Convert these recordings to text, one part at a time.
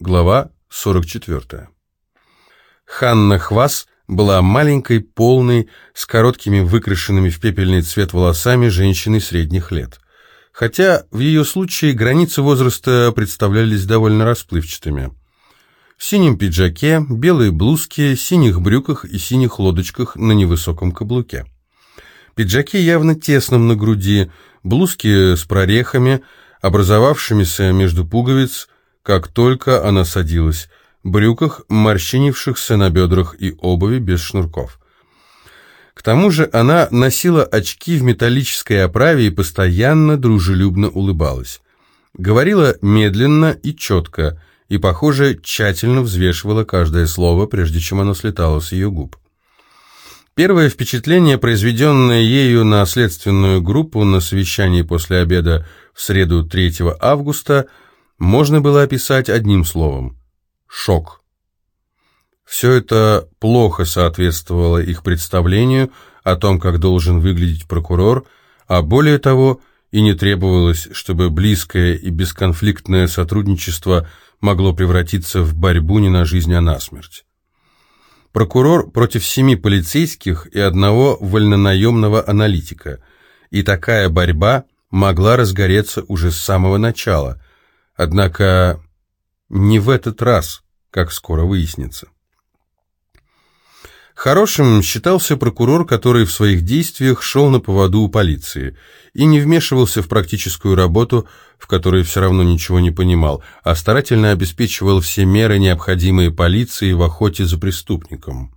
Глава 44. Ханна Хвас была маленькой, полной, с короткими выкрашенными в пепельный цвет волосами женщиной средних лет. Хотя в ее случае границы возраста представлялись довольно расплывчатыми. В синем пиджаке, белой блузке, синих брюках и синих лодочках на невысоком каблуке. Пиджаки явно тесном на груди, блузки с прорехами, образовавшимися между пуговиц, как только она садилась, брюках, морщинившихся на бедрах и обуви без шнурков. К тому же она носила очки в металлической оправе и постоянно дружелюбно улыбалась. Говорила медленно и четко, и, похоже, тщательно взвешивала каждое слово, прежде чем оно слетало с ее губ. Первое впечатление, произведенное ею на следственную группу на совещании после обеда в среду 3 августа, можно было описать одним словом – шок. Все это плохо соответствовало их представлению о том, как должен выглядеть прокурор, а более того, и не требовалось, чтобы близкое и бесконфликтное сотрудничество могло превратиться в борьбу не на жизнь, а на смерть. Прокурор против семи полицейских и одного вольнонаемного аналитика. И такая борьба могла разгореться уже с самого начала. Однако не в этот раз, как скоро выяснится. Хорошим считался прокурор, который в своих действиях шел на поводу у полиции и не вмешивался в практическую работу, в которой все равно ничего не понимал, а старательно обеспечивал все меры, необходимые полиции в охоте за преступником.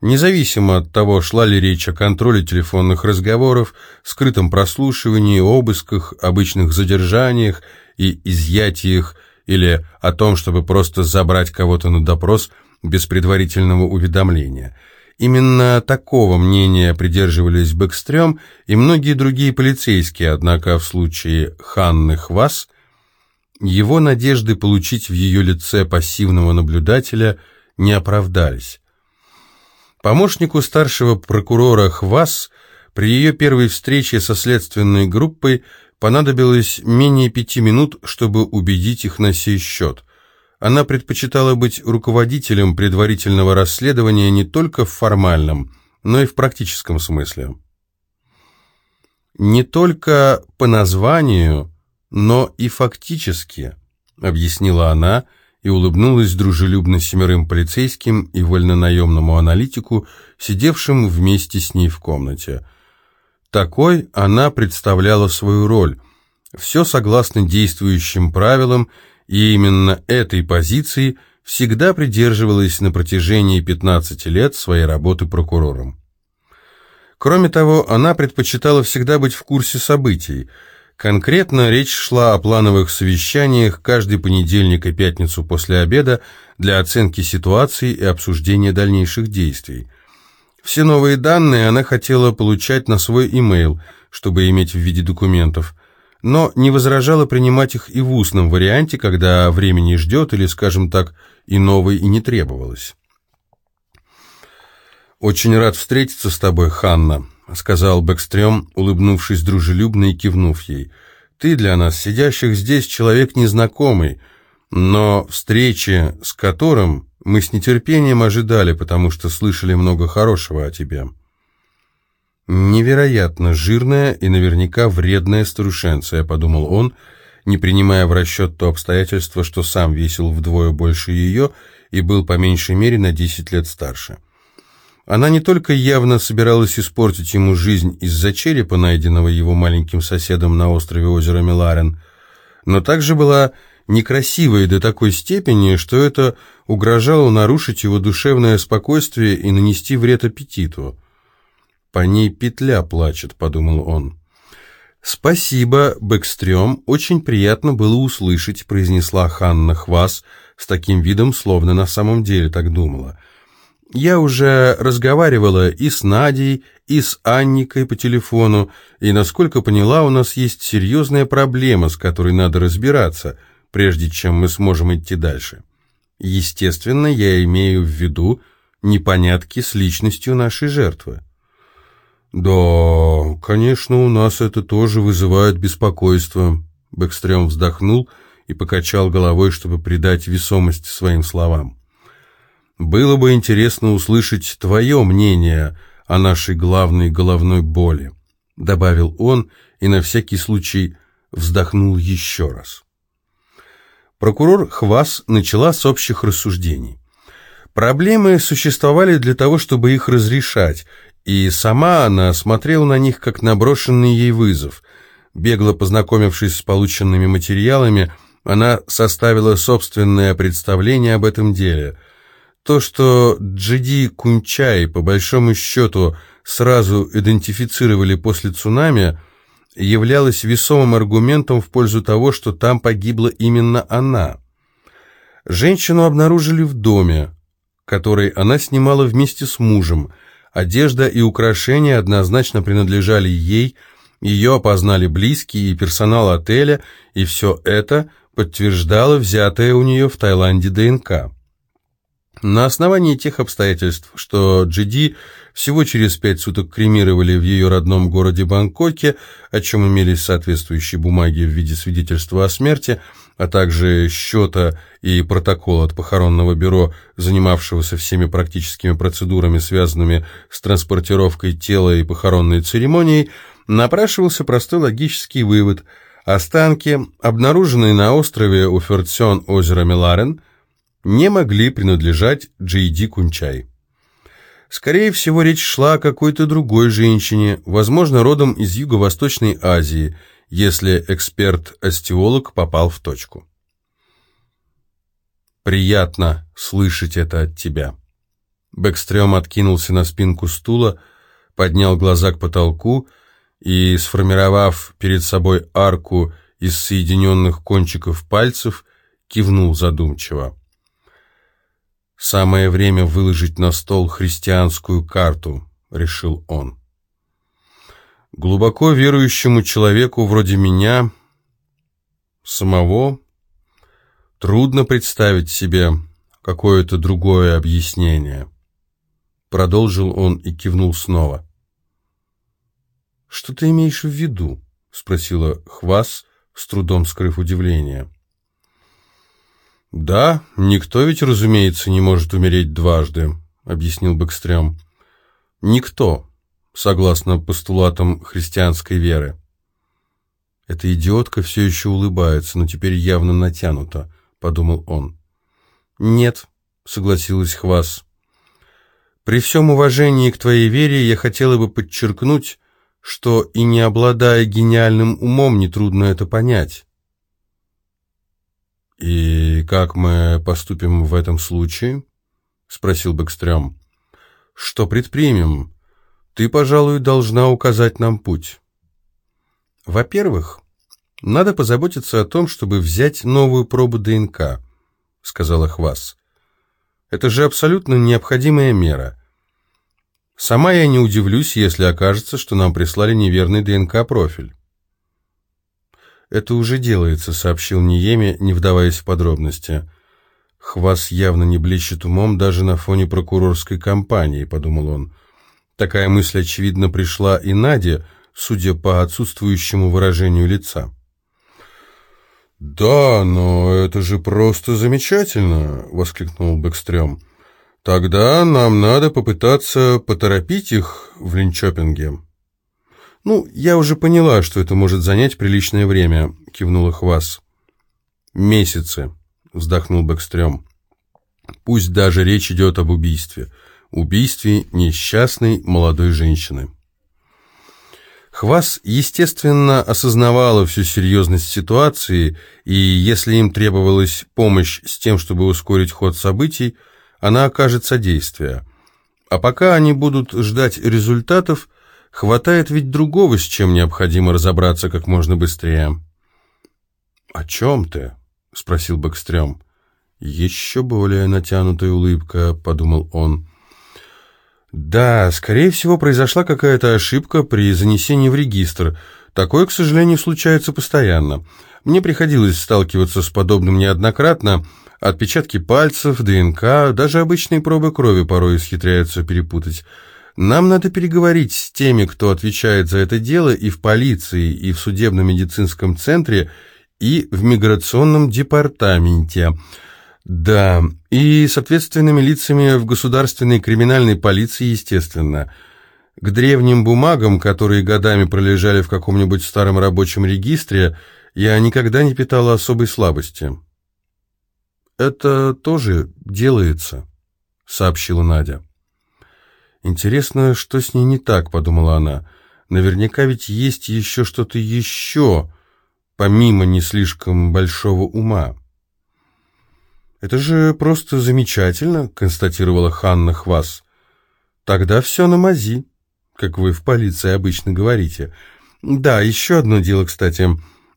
Независимо от того, шла ли речь о контроле телефонных разговоров, скрытом прослушивании, обысках, обычных задержаниях и изъятиях, или о том, чтобы просто забрать кого-то на допрос – без предварительного уведомления. Именно такого мнения придерживались Бэкстрём и многие другие полицейские, однако в случае Ханны Хвас его надежды получить в ее лице пассивного наблюдателя не оправдались. Помощнику старшего прокурора Хвас при ее первой встрече со следственной группой понадобилось менее пяти минут, чтобы убедить их на сей счет – она предпочитала быть руководителем предварительного расследования не только в формальном, но и в практическом смысле. «Не только по названию, но и фактически», — объяснила она и улыбнулась дружелюбно семерым полицейским и вольнонаемному аналитику, сидевшим вместе с ней в комнате. Такой она представляла свою роль, все согласно действующим правилам — и именно этой позиции всегда придерживалась на протяжении 15 лет своей работы прокурором. Кроме того, она предпочитала всегда быть в курсе событий. Конкретно речь шла о плановых совещаниях каждый понедельник и пятницу после обеда для оценки ситуации и обсуждения дальнейших действий. Все новые данные она хотела получать на свой имейл, чтобы иметь в виде документов – но не возражала принимать их и в устном варианте, когда времени ждет или, скажем так, и новой и не требовалось. «Очень рад встретиться с тобой, Ханна», — сказал Бэкстрём, улыбнувшись дружелюбно и кивнув ей. «Ты для нас, сидящих здесь, человек незнакомый, но встречи с которым мы с нетерпением ожидали, потому что слышали много хорошего о тебе». «Невероятно жирная и наверняка вредная старушенция», — подумал он, не принимая в расчет то обстоятельство, что сам весил вдвое больше ее и был по меньшей мере на десять лет старше. Она не только явно собиралась испортить ему жизнь из-за черепа, найденного его маленьким соседом на острове озера Миларен, но также была некрасивой до такой степени, что это угрожало нарушить его душевное спокойствие и нанести вред аппетиту. «По ней петля плачет», — подумал он. «Спасибо, Бэкстрём, очень приятно было услышать», — произнесла Ханна Хвас с таким видом, словно на самом деле так думала. «Я уже разговаривала и с Надей, и с Анникой по телефону, и, насколько поняла, у нас есть серьезная проблема, с которой надо разбираться, прежде чем мы сможем идти дальше. Естественно, я имею в виду непонятки с личностью нашей жертвы». «Да, конечно, у нас это тоже вызывает беспокойство», — Бэкстрём вздохнул и покачал головой, чтобы придать весомость своим словам. «Было бы интересно услышать твое мнение о нашей главной головной боли», добавил он и на всякий случай вздохнул еще раз. Прокурор Хвас начала с общих рассуждений. Проблемы существовали для того, чтобы их разрешать, и сама она смотрела на них как на брошенный ей вызов. Бегло познакомившись с полученными материалами, она составила собственное представление об этом деле. То, что Джиди Кунчай, по большому счету, сразу идентифицировали после цунами, являлось весомым аргументом в пользу того, что там погибла именно она. Женщину обнаружили в доме, который она снимала вместе с мужем. Одежда и украшения однозначно принадлежали ей, ее опознали близкие и персонал отеля, и все это подтверждало взятое у нее в Таиланде ДНК. На основании тех обстоятельств, что Джиди всего через пять суток кремировали в ее родном городе Бангкоке, о чем имелись соответствующие бумаги в виде свидетельства о смерти, а также счета и протокол от похоронного бюро, занимавшегося всеми практическими процедурами, связанными с транспортировкой тела и похоронной церемонией, напрашивался простой логический вывод. Останки, обнаруженные на острове Уфертсен озера Миларен, не могли принадлежать Джейди Кунчай. Скорее всего, речь шла о какой-то другой женщине, возможно, родом из Юго-Восточной Азии, если эксперт-остеолог попал в точку. «Приятно слышать это от тебя». Бэкстрём откинулся на спинку стула, поднял глаза к потолку и, сформировав перед собой арку из соединенных кончиков пальцев, кивнул задумчиво. «Самое время выложить на стол христианскую карту», — решил он. «Глубоко верующему человеку вроде меня, самого, трудно представить себе какое-то другое объяснение». Продолжил он и кивнул снова. «Что ты имеешь в виду?» — спросила Хвас, с трудом скрыв удивление. «Да, никто ведь, разумеется, не может умереть дважды», — объяснил Бэкстрём. «Никто, согласно постулатам христианской веры». «Эта идиотка все еще улыбается, но теперь явно натянута», — подумал он. «Нет», — согласилась Хвас. «При всем уважении к твоей вере я хотела бы подчеркнуть, что и не обладая гениальным умом, нетрудно это понять». «И как мы поступим в этом случае?» — спросил Бэкстрём. «Что предпримем? Ты, пожалуй, должна указать нам путь». «Во-первых, надо позаботиться о том, чтобы взять новую пробу ДНК», — сказала Хвас. «Это же абсолютно необходимая мера. Сама я не удивлюсь, если окажется, что нам прислали неверный ДНК-профиль». «Это уже делается», — сообщил Ниеме, не вдаваясь в подробности. «Хвас явно не блещет умом даже на фоне прокурорской кампании», — подумал он. Такая мысль, очевидно, пришла и Наде, судя по отсутствующему выражению лица. «Да, но это же просто замечательно!» — воскликнул Бэкстрём. «Тогда нам надо попытаться поторопить их в Линчопинге». «Ну, я уже поняла, что это может занять приличное время», — кивнула Хвас. «Месяцы», — вздохнул Бэкстрём. «Пусть даже речь идет об убийстве. Убийстве несчастной молодой женщины». Хвас, естественно, осознавала всю серьезность ситуации, и если им требовалась помощь с тем, чтобы ускорить ход событий, она окажет содействие. А пока они будут ждать результатов, Хватает ведь другого, с чем необходимо разобраться как можно быстрее. «О чем ты?» — спросил Бэкстрём. «Еще более натянутая улыбка», — подумал он. «Да, скорее всего, произошла какая-то ошибка при занесении в регистр. Такое, к сожалению, случается постоянно. Мне приходилось сталкиваться с подобным неоднократно. Отпечатки пальцев, ДНК, даже обычные пробы крови порой исхитряются перепутать». Нам надо переговорить с теми, кто отвечает за это дело и в полиции, и в судебно-медицинском центре, и в миграционном департаменте. Да, и с ответственными лицами в государственной криминальной полиции, естественно. К древним бумагам, которые годами пролежали в каком-нибудь старом рабочем регистре, я никогда не питала особой слабости. «Это тоже делается», — сообщила Надя. «Интересно, что с ней не так», — подумала она. «Наверняка ведь есть еще что-то еще, помимо не слишком большого ума». «Это же просто замечательно», — констатировала Ханна Хвас. «Тогда все на мази, как вы в полиции обычно говорите. Да, еще одно дело, кстати.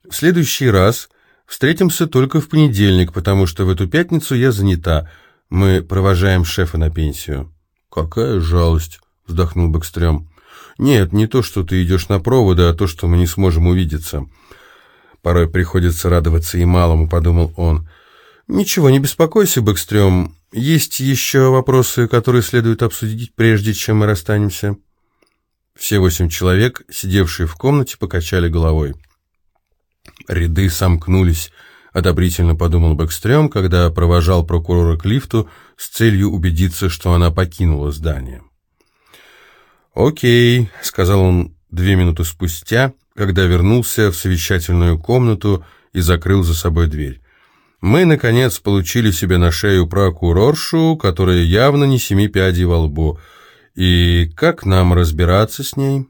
В следующий раз встретимся только в понедельник, потому что в эту пятницу я занята. Мы провожаем шефа на пенсию». «Какая жалость», — вздохнул Бэкстрём. «Нет, не то, что ты идешь на проводы, а то, что мы не сможем увидеться». «Порой приходится радоваться и малому», — подумал он. «Ничего, не беспокойся, Бэкстрём. Есть еще вопросы, которые следует обсудить, прежде чем мы расстанемся». Все восемь человек, сидевшие в комнате, покачали головой. Ряды сомкнулись, одобрительно подумал Бэкстрём, когда провожал прокурора к лифту с целью убедиться, что она покинула здание. «Окей», — сказал он две минуты спустя, когда вернулся в совещательную комнату и закрыл за собой дверь. Мы, наконец, получили себе на шею прокуроршу, которая явно не семи пядей во лбу. И как нам разбираться с ней?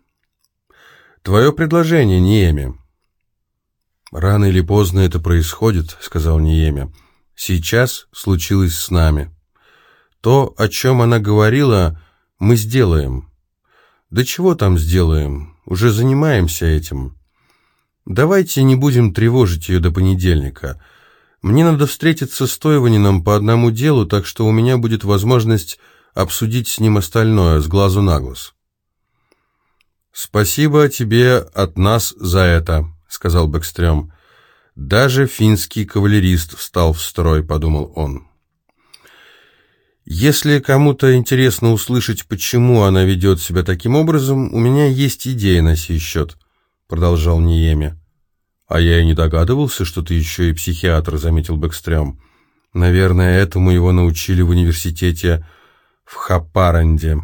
Твое предложение, Ниеми. Рано или поздно это происходит, сказал Ниеми. Сейчас случилось с нами. То, о чем она говорила, мы сделаем. Да чего там сделаем? Уже занимаемся этим. Давайте не будем тревожить ее до понедельника. Мне надо встретиться с Тойванином по одному делу, так что у меня будет возможность обсудить с ним остальное, с глазу на глаз. «Спасибо тебе от нас за это», — сказал Бэкстрём. «Даже финский кавалерист встал в строй», — подумал он. «Если кому-то интересно услышать, почему она ведет себя таким образом, у меня есть идея на сей счет», — продолжал Ниеми. «А я и не догадывался, что ты еще и психиатр», — заметил Бэкстрём. «Наверное, этому его научили в университете в Хапаранде».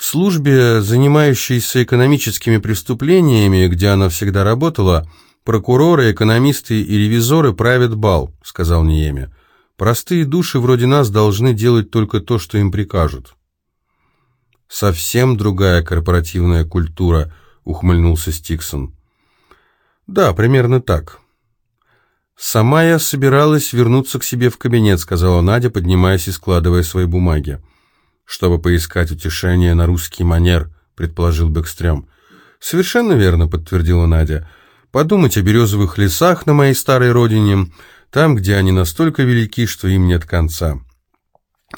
В службе, занимающейся экономическими преступлениями, где она всегда работала, прокуроры, экономисты и ревизоры правят бал, сказал Ниеме. Простые души вроде нас должны делать только то, что им прикажут. Совсем другая корпоративная культура, ухмыльнулся Стиксон. «Да, примерно так». «Сама я собиралась вернуться к себе в кабинет», — сказала Надя, поднимаясь и складывая свои бумаги. «Чтобы поискать утешение на русский манер», — предположил Бэкстрём. «Совершенно верно», — подтвердила Надя. «Подумать о березовых лесах на моей старой родине, там, где они настолько велики, что им нет конца».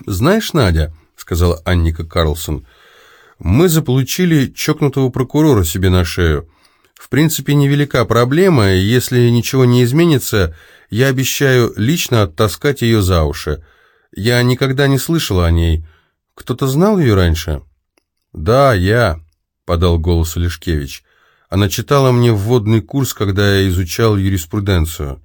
«Знаешь, Надя», — сказала Анника Карлсон, — «мы заполучили чокнутого прокурора себе на шею». В принципе, невелика проблема, и если ничего не изменится, я обещаю лично оттаскать ее за уши. Я никогда не слышала о ней. Кто-то знал ее раньше?» «Да, я», — подал голос Лешкевич. «Она читала мне вводный курс, когда я изучал юриспруденцию».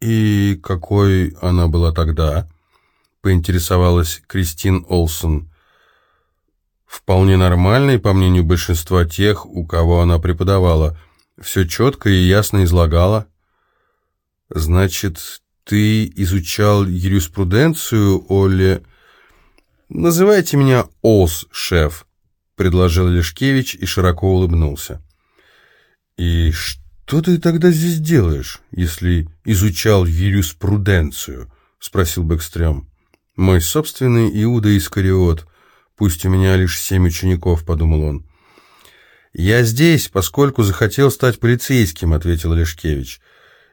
«И какой она была тогда?» — поинтересовалась Кристин Олсон вполне нормальной, по мнению большинства тех, у кого она преподавала. Все четко и ясно излагала. «Значит, ты изучал юриспруденцию, Оле...» «Называйте меня Олс, шеф», — предложил Лешкевич и широко улыбнулся. «И что ты тогда здесь делаешь, если изучал юриспруденцию?» — спросил Бэкстрём. «Мой собственный Иуда Искариот», «Пусть у меня лишь семь учеников», — подумал он. «Я здесь, поскольку захотел стать полицейским», — ответил Лешкевич.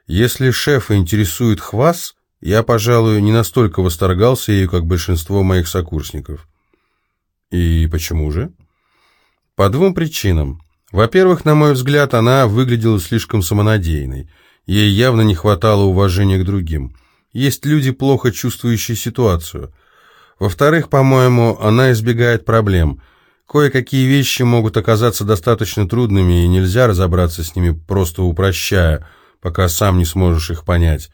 «Если шефа интересует хвас, я, пожалуй, не настолько восторгался ею, как большинство моих сокурсников». «И почему же?» «По двум причинам. Во-первых, на мой взгляд, она выглядела слишком самонадеянной. Ей явно не хватало уважения к другим. Есть люди, плохо чувствующие ситуацию». Во-вторых, по-моему, она избегает проблем. Кое-какие вещи могут оказаться достаточно трудными, и нельзя разобраться с ними, просто упрощая, пока сам не сможешь их понять.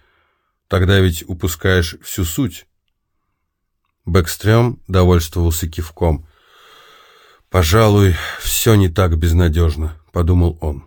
Тогда ведь упускаешь всю суть. Бэкстрём довольствовался кивком. «Пожалуй, все не так безнадежно», — подумал он.